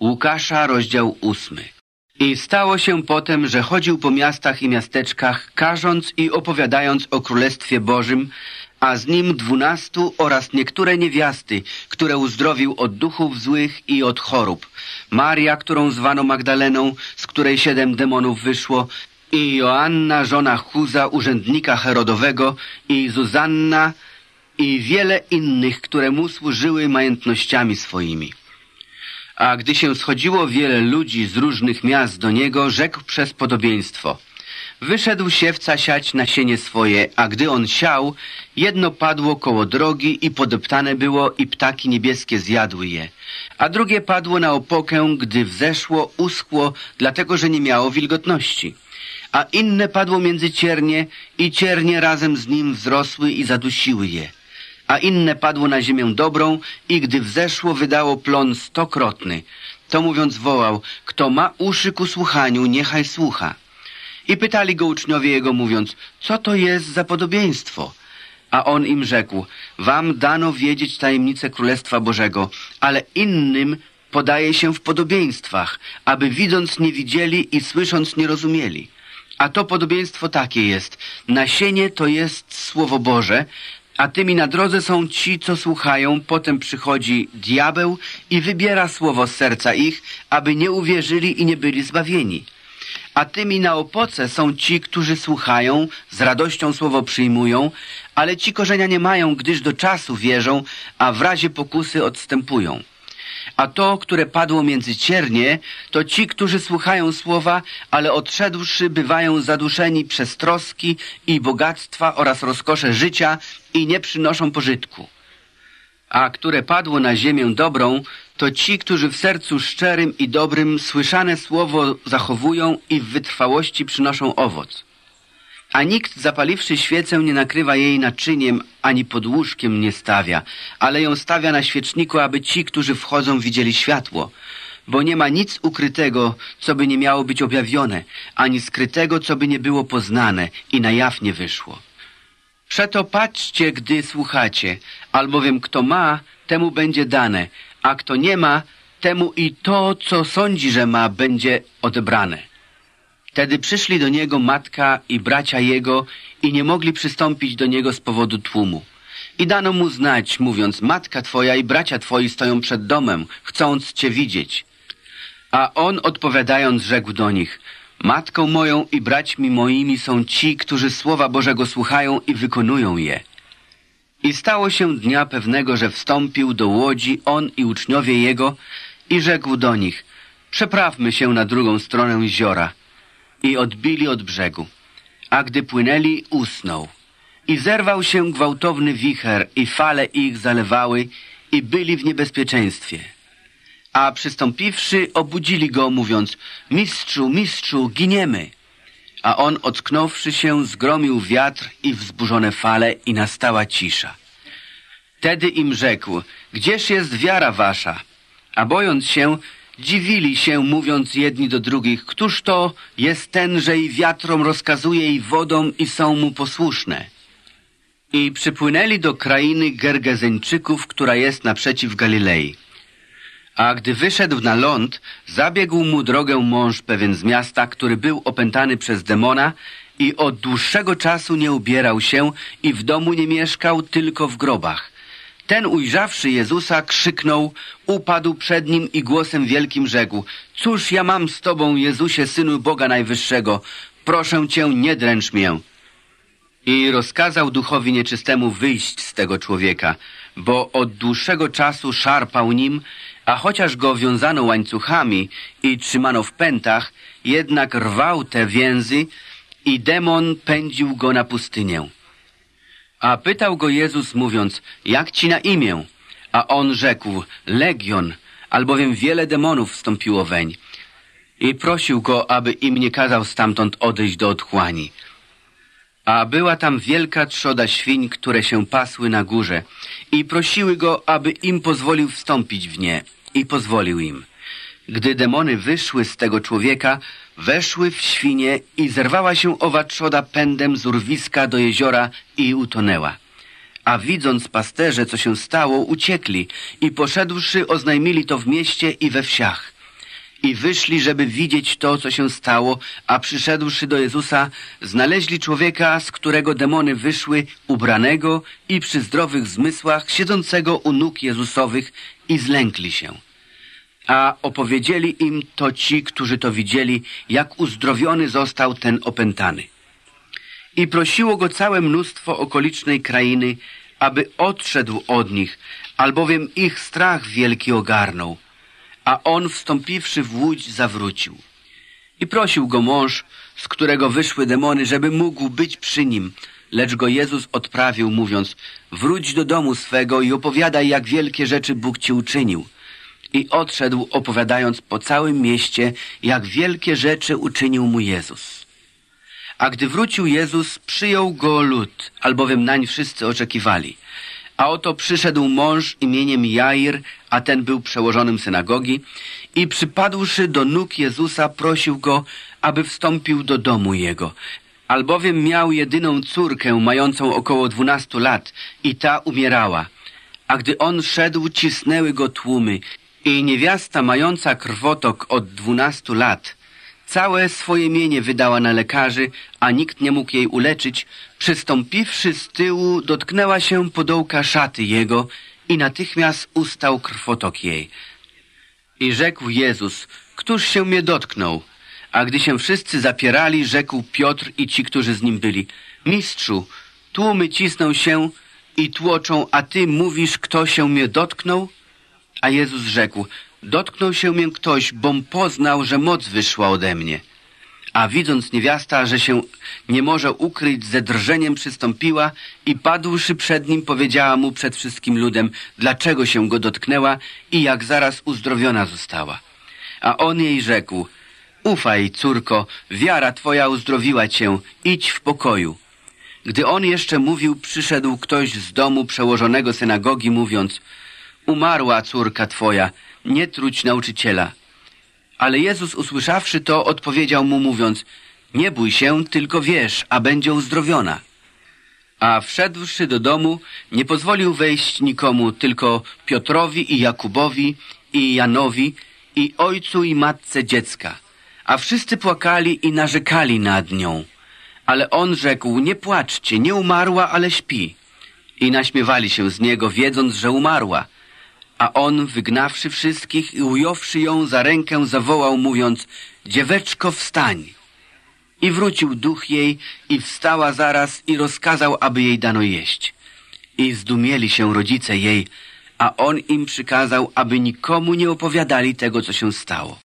Łukasza, rozdział ósmy. I stało się potem, że chodził po miastach i miasteczkach, karząc i opowiadając o Królestwie Bożym, a z nim dwunastu oraz niektóre niewiasty, które uzdrowił od duchów złych i od chorób. Maria, którą zwano Magdaleną, z której siedem demonów wyszło, i Joanna, żona Chuza, urzędnika Herodowego, i Zuzanna, i wiele innych, które mu służyły majątnościami swoimi. A gdy się schodziło wiele ludzi z różnych miast do niego, rzekł przez podobieństwo. Wyszedł siewca siać nasienie swoje, a gdy on siał, jedno padło koło drogi i podeptane było i ptaki niebieskie zjadły je. A drugie padło na opokę, gdy wzeszło, uschło, dlatego że nie miało wilgotności. A inne padło między ciernie i ciernie razem z nim wzrosły i zadusiły je a inne padło na ziemię dobrą i gdy wzeszło, wydało plon stokrotny. To mówiąc wołał, kto ma uszy ku słuchaniu, niechaj słucha. I pytali go uczniowie jego, mówiąc, co to jest za podobieństwo? A on im rzekł, wam dano wiedzieć tajemnicę Królestwa Bożego, ale innym podaje się w podobieństwach, aby widząc nie widzieli i słysząc nie rozumieli. A to podobieństwo takie jest. Nasienie to jest Słowo Boże, a tymi na drodze są ci, co słuchają, potem przychodzi diabeł i wybiera słowo z serca ich, aby nie uwierzyli i nie byli zbawieni. A tymi na opoce są ci, którzy słuchają, z radością słowo przyjmują, ale ci korzenia nie mają, gdyż do czasu wierzą, a w razie pokusy odstępują. A to, które padło między ciernie, to ci, którzy słuchają słowa, ale odszedłszy bywają zaduszeni przez troski i bogactwa oraz rozkosze życia i nie przynoszą pożytku. A które padło na ziemię dobrą, to ci, którzy w sercu szczerym i dobrym słyszane słowo zachowują i w wytrwałości przynoszą owoc. A nikt zapaliwszy świecę nie nakrywa jej naczyniem, ani pod łóżkiem nie stawia, ale ją stawia na świeczniku, aby ci, którzy wchodzą, widzieli światło. Bo nie ma nic ukrytego, co by nie miało być objawione, ani skrytego, co by nie było poznane i na jaw nie wyszło. Przeto patrzcie, gdy słuchacie, albowiem kto ma, temu będzie dane, a kto nie ma, temu i to, co sądzi, że ma, będzie odebrane. Wtedy przyszli do niego matka i bracia jego i nie mogli przystąpić do niego z powodu tłumu. I dano mu znać, mówiąc, matka twoja i bracia twoi stoją przed domem, chcąc cię widzieć. A on odpowiadając rzekł do nich, matką moją i braćmi moimi są ci, którzy słowa Bożego słuchają i wykonują je. I stało się dnia pewnego, że wstąpił do łodzi on i uczniowie jego i rzekł do nich, przeprawmy się na drugą stronę jeziora i odbili od brzegu. A gdy płynęli, usnął. I zerwał się gwałtowny wicher i fale ich zalewały i byli w niebezpieczeństwie. A przystąpiwszy, obudzili go, mówiąc, mistrzu, mistrzu, giniemy. A on, ocknąwszy się, zgromił wiatr i wzburzone fale i nastała cisza. Tedy im rzekł, gdzież jest wiara wasza? A bojąc się, Dziwili się, mówiąc jedni do drugich, któż to jest ten, że i wiatrom rozkazuje i wodą i są mu posłuszne. I przypłynęli do krainy Gergezeńczyków, która jest naprzeciw Galilei. A gdy wyszedł na ląd, zabiegł mu drogę mąż pewien z miasta, który był opętany przez demona i od dłuższego czasu nie ubierał się i w domu nie mieszkał, tylko w grobach. Ten ujrzawszy Jezusa krzyknął, upadł przed nim i głosem wielkim rzekł Cóż ja mam z Tobą, Jezusie, Synu Boga Najwyższego? Proszę Cię, nie dręcz mię. I rozkazał duchowi nieczystemu wyjść z tego człowieka, bo od dłuższego czasu szarpał nim, a chociaż go wiązano łańcuchami i trzymano w pętach, jednak rwał te więzy i demon pędził go na pustynię. A pytał go Jezus mówiąc, jak ci na imię? A on rzekł, Legion, albowiem wiele demonów wstąpiło weń. I prosił go, aby im nie kazał stamtąd odejść do otchłani. A była tam wielka trzoda świń, które się pasły na górze i prosiły go, aby im pozwolił wstąpić w nie. I pozwolił im. Gdy demony wyszły z tego człowieka, weszły w świnie i zerwała się owa trzoda pędem z urwiska do jeziora i utonęła. A widząc pasterze, co się stało, uciekli i poszedłszy oznajmili to w mieście i we wsiach. i wyszli, żeby widzieć to, co się stało, a przyszedłszy do Jezusa, znaleźli człowieka, z którego demony wyszły, ubranego i przy zdrowych zmysłach, siedzącego u nóg Jezusowych i zlękli się. A opowiedzieli im to ci, którzy to widzieli, jak uzdrowiony został ten opętany. I prosiło go całe mnóstwo okolicznej krainy, aby odszedł od nich, albowiem ich strach wielki ogarnął. A on, wstąpiwszy w łódź, zawrócił. I prosił go mąż, z którego wyszły demony, żeby mógł być przy nim. Lecz go Jezus odprawił, mówiąc, wróć do domu swego i opowiadaj, jak wielkie rzeczy Bóg ci uczynił. I odszedł, opowiadając po całym mieście, jak wielkie rzeczy uczynił mu Jezus. A gdy wrócił Jezus, przyjął go lud, albowiem nań wszyscy oczekiwali. A oto przyszedł mąż imieniem Jair, a ten był przełożonym synagogi, i przypadłszy do nóg Jezusa, prosił go, aby wstąpił do domu jego. Albowiem miał jedyną córkę, mającą około dwunastu lat, i ta umierała. A gdy on szedł, cisnęły go tłumy, i niewiasta mająca krwotok od dwunastu lat, całe swoje mienie wydała na lekarzy, a nikt nie mógł jej uleczyć, przystąpiwszy z tyłu, dotknęła się podołka szaty jego i natychmiast ustał krwotok jej. I rzekł Jezus, któż się mnie dotknął? A gdy się wszyscy zapierali, rzekł Piotr i ci, którzy z nim byli, Mistrzu, tłumy cisną się i tłoczą, a ty mówisz, kto się mnie dotknął? A Jezus rzekł, dotknął się mnie ktoś, bom poznał, że moc wyszła ode mnie. A widząc niewiasta, że się nie może ukryć, ze drżeniem przystąpiła i padłszy przed nim, powiedziała mu przed wszystkim ludem, dlaczego się go dotknęła i jak zaraz uzdrowiona została. A on jej rzekł, ufaj, córko, wiara twoja uzdrowiła cię, idź w pokoju. Gdy on jeszcze mówił, przyszedł ktoś z domu przełożonego synagogi, mówiąc, umarła córka twoja, nie truć nauczyciela. Ale Jezus usłyszawszy to, odpowiedział mu mówiąc, nie bój się, tylko wierz, a będzie uzdrowiona. A wszedłszy do domu, nie pozwolił wejść nikomu, tylko Piotrowi i Jakubowi i Janowi i ojcu i matce dziecka. A wszyscy płakali i narzekali nad nią. Ale on rzekł, nie płaczcie, nie umarła, ale śpi. I naśmiewali się z niego, wiedząc, że umarła. A on, wygnawszy wszystkich i ująwszy ją za rękę, zawołał, mówiąc, dzieweczko, wstań. I wrócił duch jej i wstała zaraz i rozkazał, aby jej dano jeść. I zdumieli się rodzice jej, a on im przykazał, aby nikomu nie opowiadali tego, co się stało.